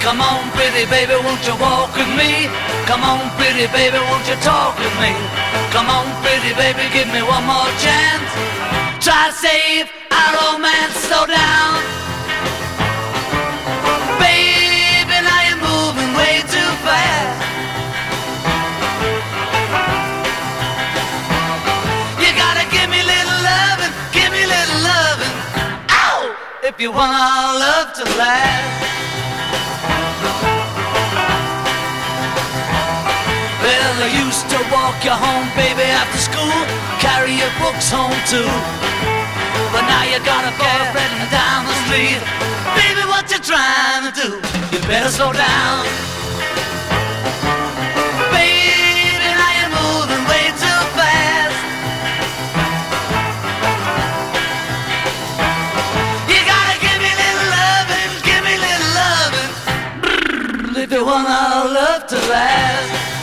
Come on, pretty baby, won't you walk with me? Come on, pretty baby, won't you talk with me? Come on, pretty baby, give me one more chance. Try to save our romance, slow down. Baby, now you're moving way too fast. You gotta give me little loving, give me little loving. Ow! If you want our love to last. Used to walk you home, baby, after school, carry your books home too. But now you got a boyfriend down the street. Baby, what you trying to do? You better slow down. Baby, now you're moving way too fast. You gotta give me little loving, give me little loving. If you want our love to last.